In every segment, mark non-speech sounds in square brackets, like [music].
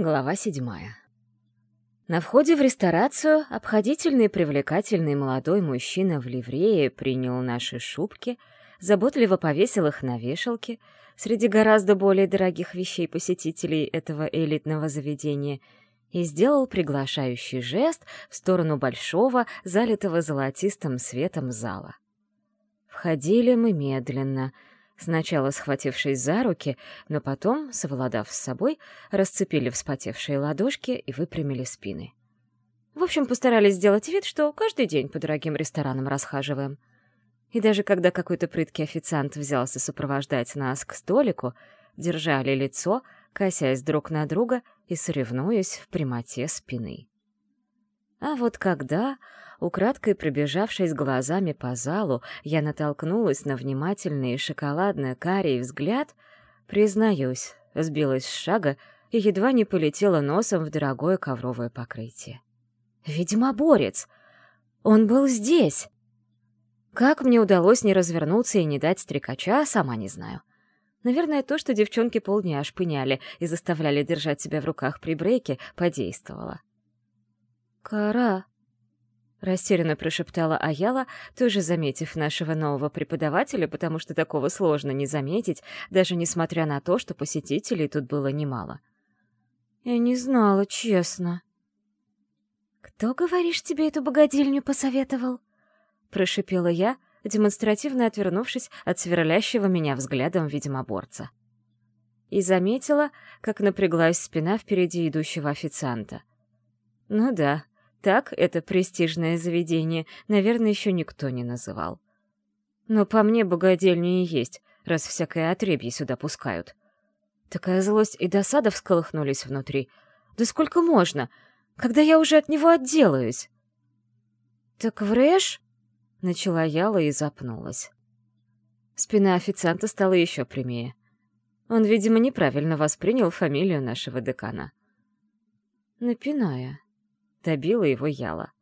Глава седьмая. На входе в ресторацию обходительный и привлекательный молодой мужчина в ливрее принял наши шубки, заботливо повесил их на вешалке среди гораздо более дорогих вещей посетителей этого элитного заведения и сделал приглашающий жест в сторону большого, залитого золотистым светом зала. Входили мы медленно — сначала схватившись за руки, но потом, совладав с собой, расцепили вспотевшие ладошки и выпрямили спины. В общем, постарались сделать вид, что каждый день по дорогим ресторанам расхаживаем. И даже когда какой-то прыткий официант взялся сопровождать нас к столику, держали лицо, косясь друг на друга и соревнуясь в прямоте спины. А вот когда, украдкой пробежавшись глазами по залу, я натолкнулась на внимательный шоколадно-карий взгляд, признаюсь, сбилась с шага и едва не полетела носом в дорогое ковровое покрытие. «Ведьмоборец! Он был здесь!» Как мне удалось не развернуться и не дать стрекача, сама не знаю. Наверное, то, что девчонки полдня шпыняли и заставляли держать себя в руках при брейке, подействовало. «Кара!» — растерянно прошептала Аяла, тоже заметив нашего нового преподавателя, потому что такого сложно не заметить, даже несмотря на то, что посетителей тут было немало. «Я не знала, честно». «Кто, говоришь, тебе эту богадельню посоветовал?» — прошипела я, демонстративно отвернувшись от сверлящего меня взглядом ведьмоборца. И заметила, как напряглась спина впереди идущего официанта. Ну да, так это престижное заведение, наверное, еще никто не называл. Но по мне богадельня есть, раз всякое отребье сюда пускают. Такая злость и досада всколыхнулись внутри. Да сколько можно? Когда я уже от него отделаюсь? «Так врешь?» — начала Яла и запнулась. Спина официанта стала еще прямее. Он, видимо, неправильно воспринял фамилию нашего декана. «Напиная», добила его Яла.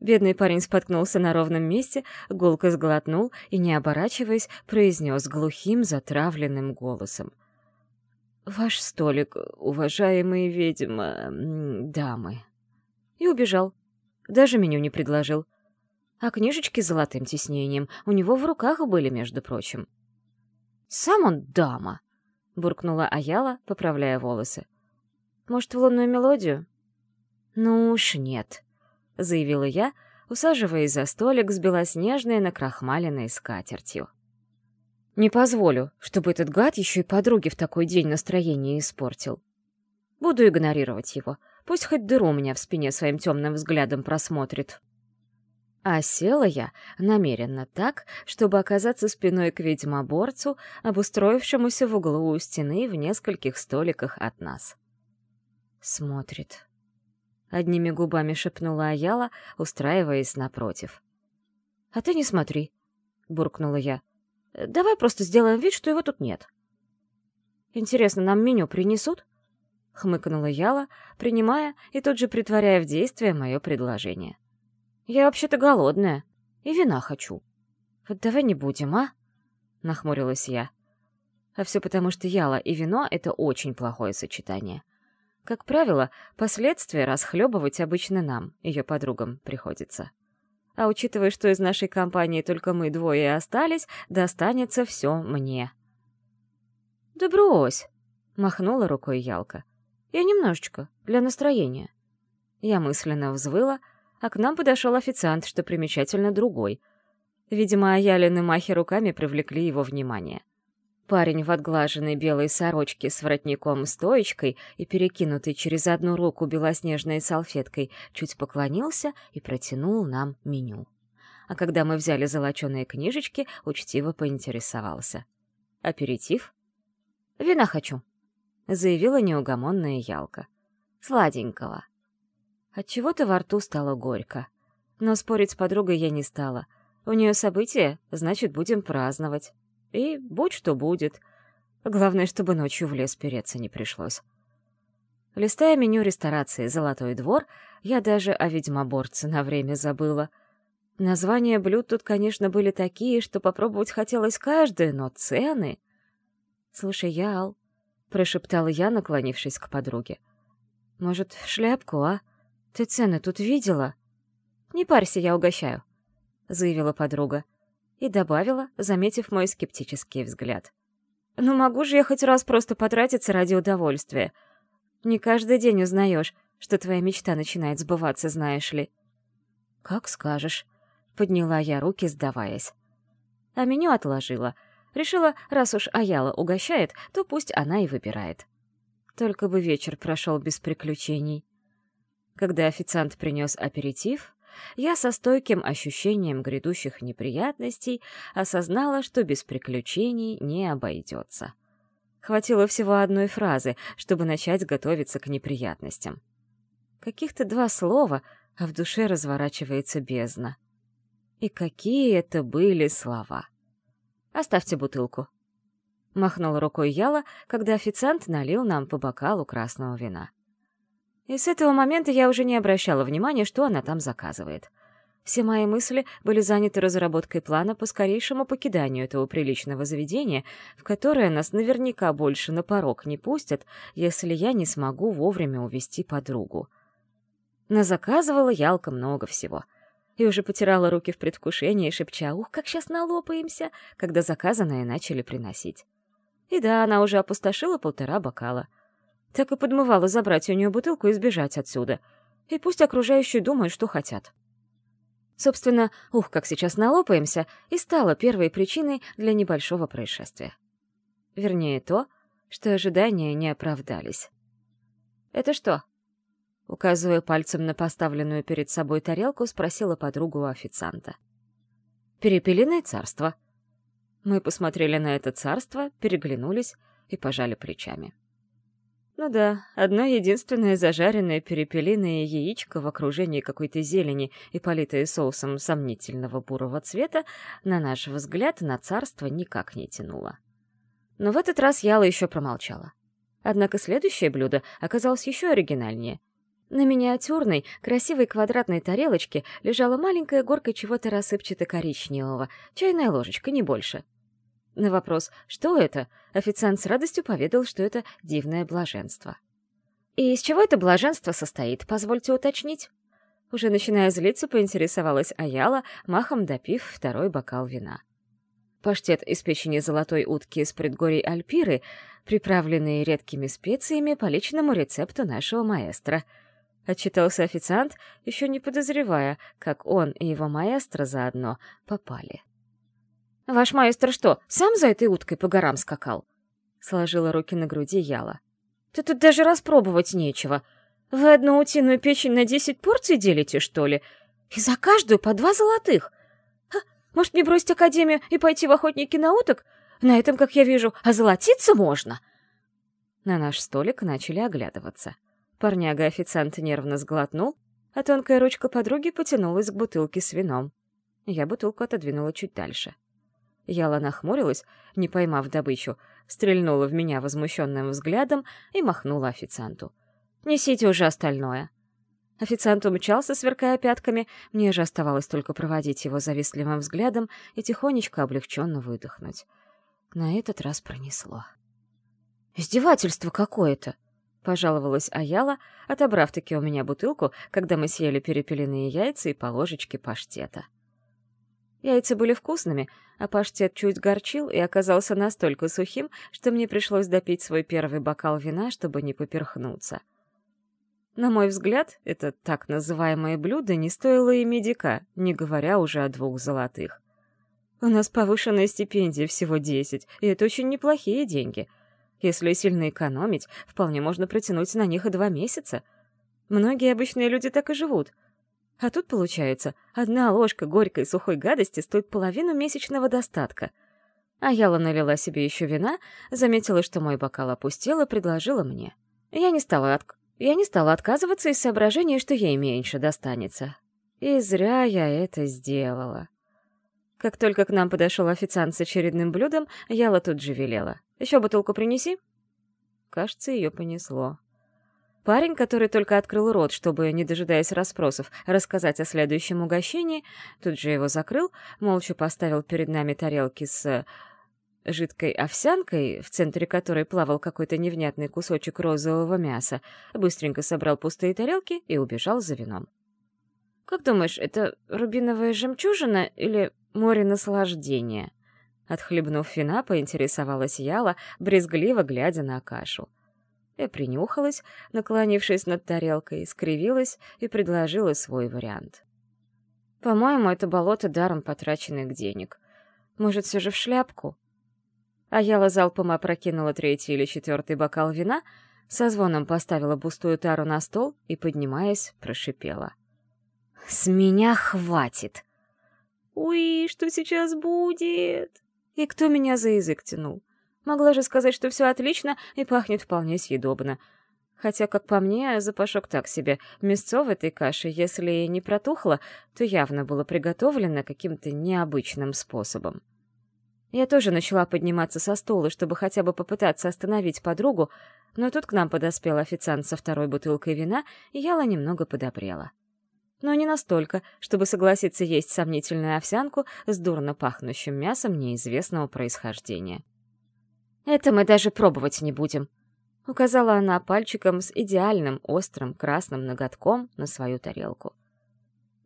Бедный парень споткнулся на ровном месте, гулко сглотнул и, не оборачиваясь, произнес глухим, затравленным голосом. «Ваш столик, уважаемые ведьма... дамы». И убежал. Даже меню не предложил. А книжечки с золотым тиснением у него в руках были, между прочим. «Сам он дама!» — буркнула Аяла, поправляя волосы. «Может, в лунную мелодию?» «Ну уж нет», — заявила я, усаживаясь за столик с белоснежной накрахмаленной скатертью. «Не позволю, чтобы этот гад еще и подруге в такой день настроение испортил. Буду игнорировать его, пусть хоть дыру у меня в спине своим темным взглядом просмотрит». А села я намеренно так, чтобы оказаться спиной к ведьмоборцу, обустроившемуся в углу у стены в нескольких столиках от нас. Смотрит. — одними губами шепнула Аяла, устраиваясь напротив. «А ты не смотри», — буркнула я. «Давай просто сделаем вид, что его тут нет». «Интересно, нам меню принесут?» — хмыкнула Яла, принимая и тут же притворяя в действие мое предложение. «Я вообще-то голодная и вина хочу». «Вот давай не будем, а?» — нахмурилась я. А все потому, что Яла и вино — это очень плохое сочетание. Как правило, последствия расхлебывать обычно нам, ее подругам, приходится. А учитывая, что из нашей компании только мы двое остались, достанется все мне. «Да брось!» — махнула рукой Ялка. «Я немножечко, для настроения». Я мысленно взвыла, а к нам подошел официант, что примечательно другой. Видимо, Аялины махи руками привлекли его внимание. Парень в отглаженной белой сорочке с воротником-стоечкой и перекинутой через одну руку белоснежной салфеткой чуть поклонился и протянул нам меню. А когда мы взяли золоченые книжечки, учтиво поинтересовался. «Аперитив?» «Вина хочу», — заявила неугомонная Ялка. «Сладенького». Отчего-то во рту стало горько. Но спорить с подругой я не стала. У нее событие, значит, будем праздновать. И будь что будет. Главное, чтобы ночью в лес переться не пришлось. Листая меню ресторации «Золотой двор», я даже о ведьмоборце на время забыла. Названия блюд тут, конечно, были такие, что попробовать хотелось каждое, но цены... «Слушай, Ял», — прошептала я, наклонившись к подруге, Может, в шляпку, а? Ты цены тут видела?» «Не парься, я угощаю», — заявила подруга. И добавила, заметив мой скептический взгляд. «Ну могу же я хоть раз просто потратиться ради удовольствия. Не каждый день узнаешь, что твоя мечта начинает сбываться, знаешь ли». «Как скажешь», — подняла я руки, сдаваясь. А меню отложила. Решила, раз уж Аяла угощает, то пусть она и выбирает. Только бы вечер прошел без приключений. Когда официант принес аперитив, я со стойким ощущением грядущих неприятностей осознала, что без приключений не обойдется. Хватило всего одной фразы, чтобы начать готовиться к неприятностям. Каких-то два слова, а в душе разворачивается бездна. И какие это были слова! «Оставьте бутылку», — махнул рукой Яла, когда официант налил нам по бокалу красного вина. И с этого момента я уже не обращала внимания, что она там заказывает. Все мои мысли были заняты разработкой плана по скорейшему покиданию этого приличного заведения, в которое нас наверняка больше на порог не пустят, если я не смогу вовремя увести подругу. Назаказывала Ялка много всего — и уже потирала руки в предвкушении, шепча «Ух, как сейчас налопаемся!», когда заказанное начали приносить. И да, она уже опустошила полтора бокала. Так и подмывала забрать у нее бутылку и сбежать отсюда. И пусть окружающие думают, что хотят. Собственно, ух, как сейчас налопаемся, и стало первой причиной для небольшого происшествия. Вернее, то, что ожидания не оправдались. «Это что?» Указывая пальцем на поставленную перед собой тарелку, спросила подругу у официанта. «Перепелиное царство». Мы посмотрели на это царство, переглянулись и пожали плечами. Ну да, одно единственное зажаренное перепелиное яичко в окружении какой-то зелени и политое соусом сомнительного бурого цвета, на наш взгляд, на царство никак не тянуло. Но в этот раз Яла еще промолчала. Однако следующее блюдо оказалось еще оригинальнее — на миниатюрной, красивой квадратной тарелочке лежала маленькая горка чего-то рассыпчато-коричневого, чайная ложечка, не больше. На вопрос «Что это?» официант с радостью поведал, что это дивное блаженство. «И из чего это блаженство состоит, позвольте уточнить?» Уже начиная злиться, поинтересовалась Аяла, махом допив второй бокал вина. Паштет из печени золотой утки из предгорий Альпиры, приправленный редкими специями по личному рецепту нашего маэстро —— отчитался официант, еще не подозревая, как он и его маэстро заодно попали. «Ваш маэстро что, сам за этой уткой по горам скакал?» — сложила руки на груди Яла. «Да тут даже распробовать нечего. Вы одну утиную печень на десять порций делите, что ли? И за каждую по два золотых. А, может, мне бросить академию и пойти в охотники на уток? На этом, как я вижу, озолотиться можно?» На наш столик начали оглядываться. Парняга-официант нервно сглотнул, а тонкая ручка подруги потянулась к бутылке с вином. Я бутылку отодвинула чуть дальше. Яла нахмурилась, не поймав добычу, стрельнула в меня возмущенным взглядом и махнула официанту. «Несите уже остальное». Официант умчался, сверкая пятками, мне же оставалось только проводить его завистливым взглядом и тихонечко облегченно выдохнуть. На этот раз пронесло. «Издевательство какое-то!» пожаловалась Аяла, отобрав-таки у меня бутылку, когда мы съели перепелиные яйца и по ложечке паштета. Яйца были вкусными, а паштет чуть горчил и оказался настолько сухим, что мне пришлось допить свой первый бокал вина, чтобы не поперхнуться. На мой взгляд, это так называемое блюдо не стоило и медика, не говоря уже о двух золотых. У нас повышенная стипендия всего десять, и это очень неплохие деньги — если сильно экономить, вполне можно протянуть на них и два месяца. Многие обычные люди так и живут. А тут, получается, одна ложка горькой сухой гадости стоит половину месячного достатка. А Яла налила себе еще вина, заметила, что мой бокал опустел и предложила мне. Я не стала, от... я не стала отказываться из соображения, что ей меньше достанется. И зря я это сделала. Как только к нам подошел официант с очередным блюдом, Яла тут же велела. Еще бутылку принеси?» Кажется, ее понесло. Парень, который только открыл рот, чтобы, не дожидаясь расспросов, рассказать о следующем угощении, тут же его закрыл, молча поставил перед нами тарелки с... жидкой овсянкой, в центре которой плавал какой-то невнятный кусочек розового мяса, быстренько собрал пустые тарелки и убежал за вином. «Как думаешь, это рубиновая жемчужина или море наслаждения?» Отхлебнув вина, поинтересовалась Яла, брезгливо глядя на кашу. Я принюхалась, наклонившись над тарелкой, скривилась и предложила свой вариант. «По-моему, это болото даром потраченных денег. Может, все же в шляпку?» А Яла залпом опрокинула третий или четвертый бокал вина, со звоном поставила пустую тару на стол и, поднимаясь, прошипела. «С меня хватит!» «Уи, что сейчас будет?» И кто меня за язык тянул? Могла же сказать, что все отлично и пахнет вполне съедобно. Хотя, как по мне, запашок так себе. Мясцо в этой каше, если и не протухло, то явно было приготовлено каким-то необычным способом. Я тоже начала подниматься со стула, чтобы хотя бы попытаться остановить подругу, но тут к нам подоспел официант со второй бутылкой вина, и Яла немного подобрела. Но не настолько, чтобы согласиться есть сомнительную овсянку с дурно пахнущим мясом неизвестного происхождения. «Это мы даже пробовать не будем», — указала она пальчиком с идеальным острым красным ноготком на свою тарелку.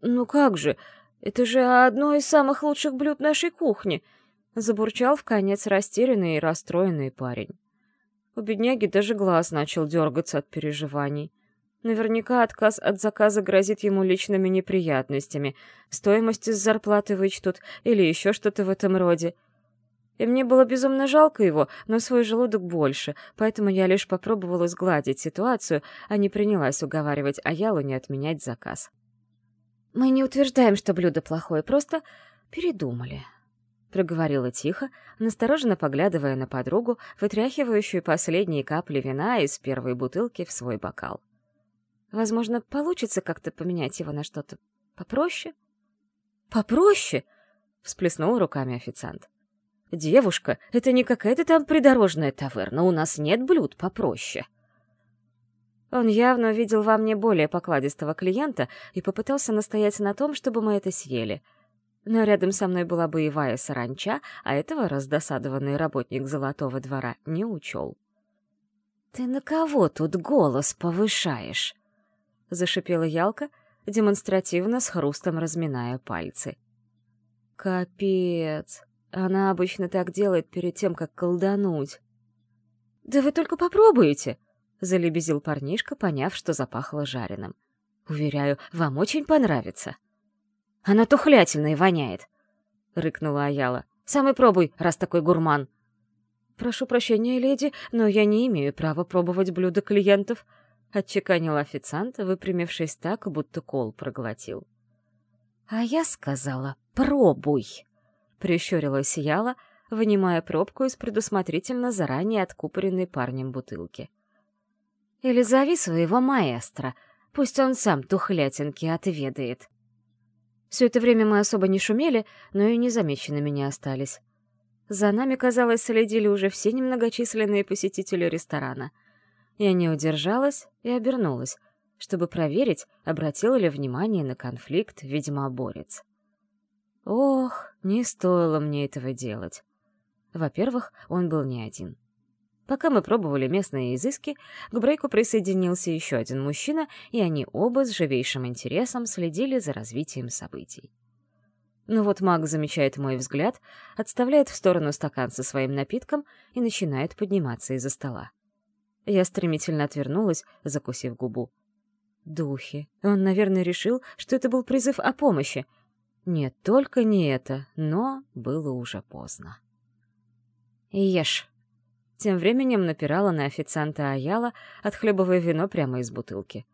«Ну как же, это же одно из самых лучших блюд нашей кухни», — забурчал в конец растерянный и расстроенный парень. У бедняги даже глаз начал дергаться от переживаний. Наверняка отказ от заказа грозит ему личными неприятностями, стоимость из зарплаты вычтут или еще что-то в этом роде — и мне было безумно жалко его, но свой желудок больше, поэтому я лишь попробовала сгладить ситуацию, а не принялась уговаривать Аялу не отменять заказ. «Мы не утверждаем, что блюдо плохое, просто передумали», — проговорила тихо, настороженно поглядывая на подругу, вытряхивающую последние капли вина из первой бутылки в свой бокал. «Возможно, получится как-то поменять его на что-то попроще?» «Попроще?» — всплеснул руками официант. «Девушка, это не какая-то там придорожная таверна, у нас нет блюд попроще». Он явно видел во мне более покладистого клиента и попытался настоять на том, чтобы мы это съели. Но рядом со мной была боевая саранча, а этого раздосадованный работник Золотого двора не учел. «Ты на кого тут голос повышаешь?» — зашипела Ялка, демонстративно с хрустом разминая пальцы. «Капец!» Она обычно так делает перед тем, как колдануть. «Да вы только попробуйте!» — залебезил парнишка, поняв, что запахло жареным. «Уверяю, вам очень понравится». «Оно тухлятельное воняет!» — рыкнула Аяла. «Сам и пробуй, раз такой гурман!» «Прошу прощения, леди, но я не имею права пробовать блюда клиентов», — отчеканил официант, выпрямившись так, будто кол проглотил. «А я сказала, пробуй!» Прищурилась Яла, вынимая пробку из предусмотрительно заранее откупоренной парнем бутылки. «Или зови своего маэстро, пусть он сам тухлятинки отведает». Все это время мы особо не шумели, но и незамеченными не остались. За нами, казалось, следили уже все немногочисленные посетители ресторана. Я не удержалась и обернулась, чтобы проверить, обратил ли внимание на конфликт ведьмоборец. Ох, не стоило мне этого делать. Во-первых, он был не один. Пока мы пробовали местные изыски, к брейку присоединился еще один мужчина, и они оба с живейшим интересом следили за развитием событий. Но вот маг замечает мой взгляд, отставляет в сторону стакан со своим напитком и начинает подниматься из-за стола. Я стремительно отвернулась, закусив губу. Духи. Он, наверное, решил, что это был призыв о помощи — нет, только не это, но было уже поздно. «Ешь!» Тем временем напирала на официанта Аяла, отхлебывая вино прямо из бутылки.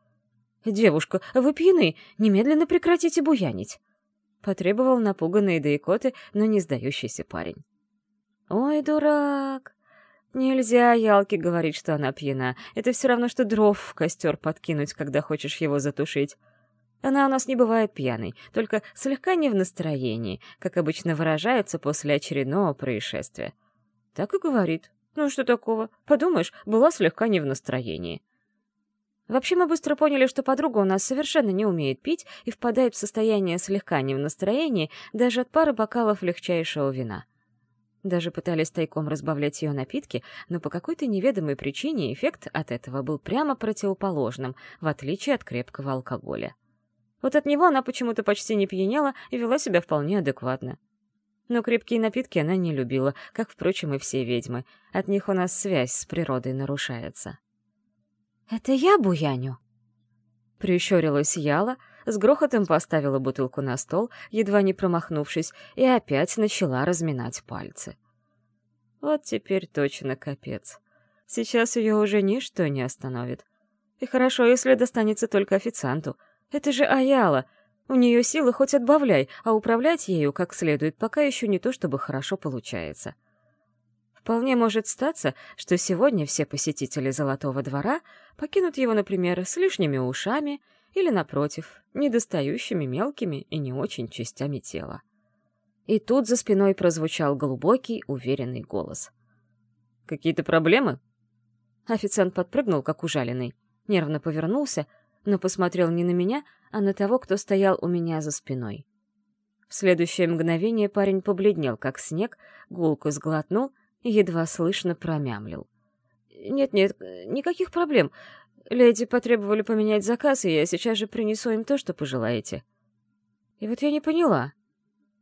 «Девушка, вы пьяны! Немедленно прекратите буянить!» Потребовал напуганный Дейкоты, но не сдающийся парень. «Ой, дурак! Нельзя Ялке говорить, что она пьяна. Это все равно, что дров в костер подкинуть, когда хочешь его затушить. Она у нас не бывает пьяной, только слегка не в настроении, как обычно выражается после очередного происшествия. Так и говорит. Ну что такого? Подумаешь, была слегка не в настроении. Вообще мы быстро поняли, что подруга у нас совершенно не умеет пить и впадает в состояние слегка не в настроении даже от пары бокалов легчайшего вина. Даже пытались тайком разбавлять ее напитки, но по какой-то неведомой причине эффект от этого был прямо противоположным, в отличие от крепкого алкоголя. Вот от него она почему-то почти не пьянела и вела себя вполне адекватно. Но крепкие напитки она не любила, как, впрочем, и все ведьмы. От них у нас связь с природой нарушается. «Это я буяню?» Прищурилась Яла, с грохотом поставила бутылку на стол, едва не промахнувшись, и опять начала разминать пальцы. Вот теперь точно капец. Сейчас ее уже ничто не остановит. И хорошо, если достанется только официанту. Это же Аяла. У нее силы хоть отбавляй, а управлять ею как следует пока еще не то чтобы хорошо получается. Вполне может статься, что сегодня все посетители Золотого двора покинут его, например, с лишними ушами или, напротив, недостающими мелкими и не очень частями тела. И тут за спиной прозвучал глубокий, уверенный голос. «Какие-то проблемы?» Официант подпрыгнул, как ужаленный, нервно повернулся, но посмотрел не на меня, а на того, кто стоял у меня за спиной. В следующее мгновение парень побледнел, как снег, гулко сглотнул — едва слышно промямлил. «Нет-нет, никаких проблем. Леди потребовали поменять заказ, и я сейчас же принесу им то, что пожелаете». И вот я не поняла.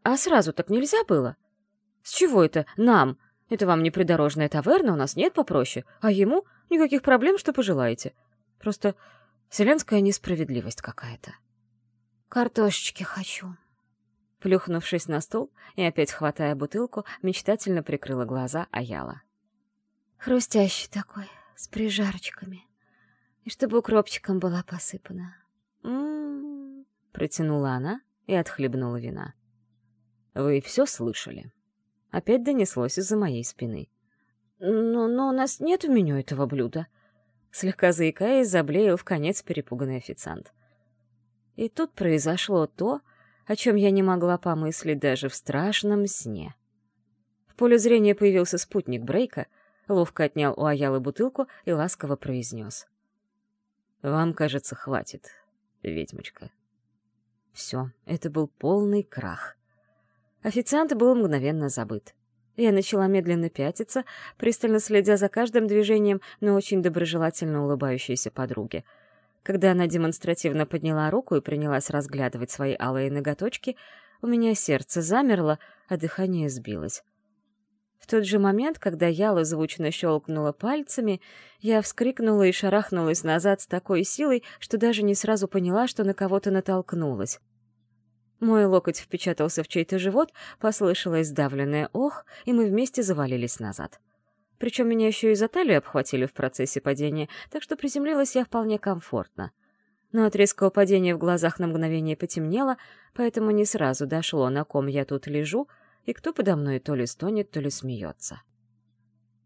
А сразу так нельзя было? С чего это «нам»? Это вам не придорожная таверна, у нас нет попроще, а ему никаких проблем, что пожелаете. Просто вселенская несправедливость какая-то. «Картошечки хочу», Плюхнувшись на стул и опять хватая бутылку, мечтательно прикрыла глаза Аяла. «Хрустящий такой, с прижарочками. И чтобы укропчиком была посыпана». «М-м-м», протянула она и отхлебнула вина. «Вы все слышали?» Опять донеслось из-за моей спины. «Но, но у нас нет в меню этого блюда», слегка заикаясь, заблеял в конец перепуганный официант. И тут произошло то, о чем я не могла помыслить даже в страшном сне. В поле зрения появился спутник Брейка, ловко отнял у Аялы бутылку и ласково произнес. «Вам, кажется, хватит, ведьмочка». Все, это был полный крах. Официант был мгновенно забыт. Я начала медленно пятиться, пристально следя за каждым движением, но очень доброжелательно улыбающейся подруге — когда она демонстративно подняла руку и принялась разглядывать свои алые ноготочки, у меня сердце замерло, а дыхание сбилось. В тот же момент, когда Яла звучно щелкнула пальцами, я вскрикнула и шарахнулась назад с такой силой, что даже не сразу поняла, что на кого-то натолкнулась. Мой локоть впечатался в чей-то живот, послышалось сдавленное «ох», и мы вместе завалились назад. — причем меня еще и за талию обхватили в процессе падения, так что приземлилась я вполне комфортно. Но от резкого падения в глазах на мгновение потемнело, поэтому не сразу дошло, на ком я тут лежу, и кто подо мной то ли стонет, то ли смеется.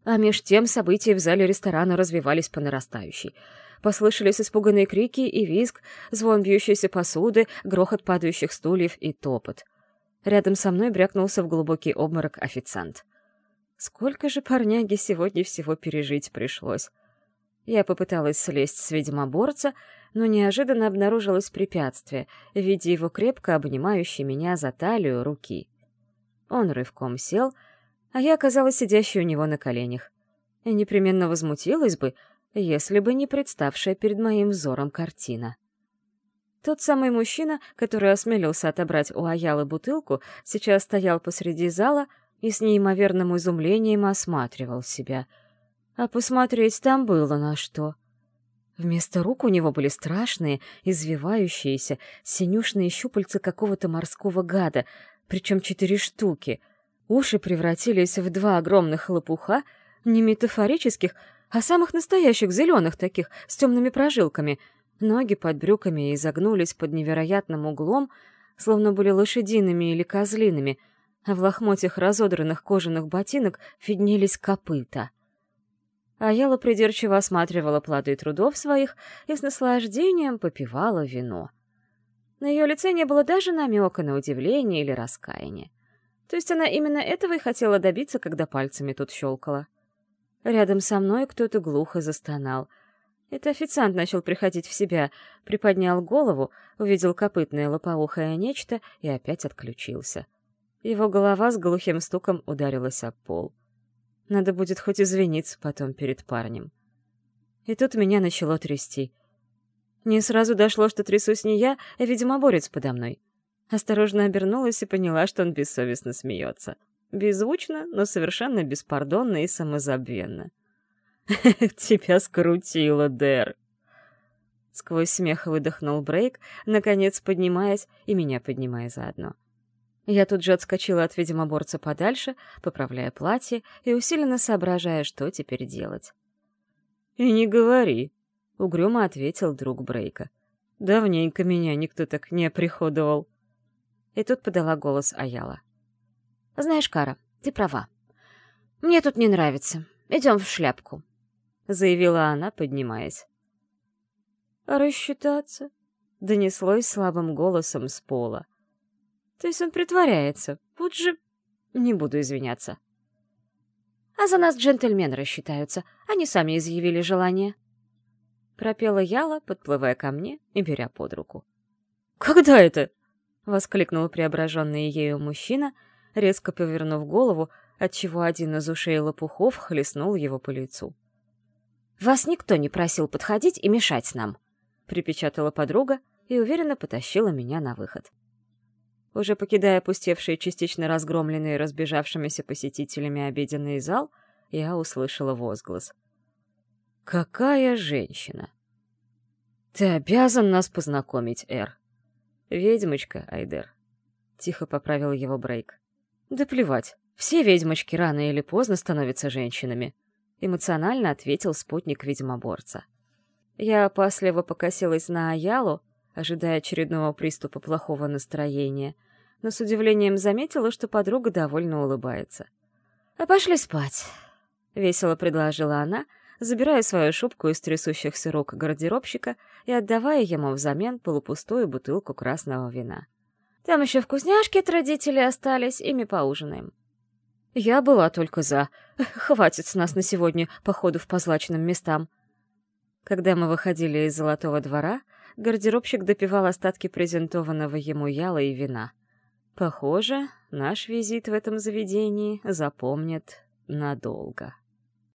А меж тем события в зале ресторана развивались по нарастающей. Послышались испуганные крики и визг, звон бьющейся посуды, грохот падающих стульев и топот. Рядом со мной брякнулся в глубокий обморок официант — Сколько же парняги сегодня всего пережить пришлось? Я попыталась слезть с ведьмоборца, но неожиданно обнаружилось препятствие в виде его крепко обнимающей меня за талию руки. Он рывком сел, а я оказалась сидящей у него на коленях. И непременно возмутилась бы, если бы не представшая перед моим взором картина. Тот самый мужчина, который осмелился отобрать у Аялы бутылку, сейчас стоял посреди зала, и с неимоверным изумлением осматривал себя. А посмотреть там было на что. Вместо рук у него были страшные, извивающиеся, синюшные щупальца какого-то морского гада, причем четыре штуки. Уши превратились в два огромных лопуха, не метафорических, а самых настоящих зеленых таких, с темными прожилками. Ноги под брюками изогнулись под невероятным углом, словно были лошадиными или козлиными — а в лохмотьях разодранных кожаных ботинок виднелись копыта. Аяла придирчиво осматривала плоды трудов своих и с наслаждением попивала вино. На ее лице не было даже намека на удивление или раскаяние. То есть она именно этого и хотела добиться, когда пальцами тут щелкала. Рядом со мной кто-то глухо застонал. Это официант начал приходить в себя, приподнял голову, увидел копытное лопоухое нечто и опять отключился. — Его голова с глухим стуком ударилась об пол. Надо будет хоть извиниться потом перед парнем. И тут меня начало трясти. Не сразу дошло, что трясусь не я, а, видимо, борец подо мной. Осторожно обернулась и поняла, что он бессовестно смеется. Беззвучно, но совершенно беспардонно и самозабвенно. [laughs] «Тебя скрутило, Дэр!» Сквозь смех выдохнул Брейк, наконец поднимаясь и меня поднимая заодно. Я тут же отскочила от ведьмоборца подальше, поправляя платье и усиленно соображая, что теперь делать. «И не говори», — угрюмо ответил друг Брейка. «Давненько меня никто так не приходовал». И тут подала голос Аяла. «Знаешь, Кара, ты права. Мне тут не нравится. Идем в шляпку», — заявила она, поднимаясь. «Рассчитаться?» — донеслось слабым голосом с пола. То есть он притворяется. Вот же... Не буду извиняться. А за нас джентльмены рассчитаются. Они сами изъявили желание. Пропела Яла, подплывая ко мне и беря под руку. «Когда это?» — воскликнул преображенный ею мужчина, резко повернув голову, отчего один из ушей лопухов хлестнул его по лицу. «Вас никто не просил подходить и мешать нам», — припечатала подруга и уверенно потащила меня на выход. Уже покидая опустевший, частично разгромленный разбежавшимися посетителями обеденный зал, я услышала возглас. «Какая женщина!» «Ты обязан нас познакомить, Эр!» «Ведьмочка, Айдер», — тихо поправил его Брейк. «Да плевать, все ведьмочки рано или поздно становятся женщинами», — эмоционально ответил спутник ведьмоборца. Я опасливо покосилась на Аялу, ожидая очередного приступа плохого настроения, но с удивлением заметила, что подруга довольно улыбается. «А пошли спать», — весело предложила она, забирая свою шубку из трясущихся рук гардеробщика и отдавая ему взамен полупустую бутылку красного вина. «Там еще вкусняшки от родителей остались, ими поужинаем». Я была только за. [laughs] Хватит с нас на сегодня походу в позлачным местам. Когда мы выходили из Золотого двора, гардеробщик допивал остатки презентованного ему яла и вина. Похоже, наш визит в этом заведении запомнят надолго.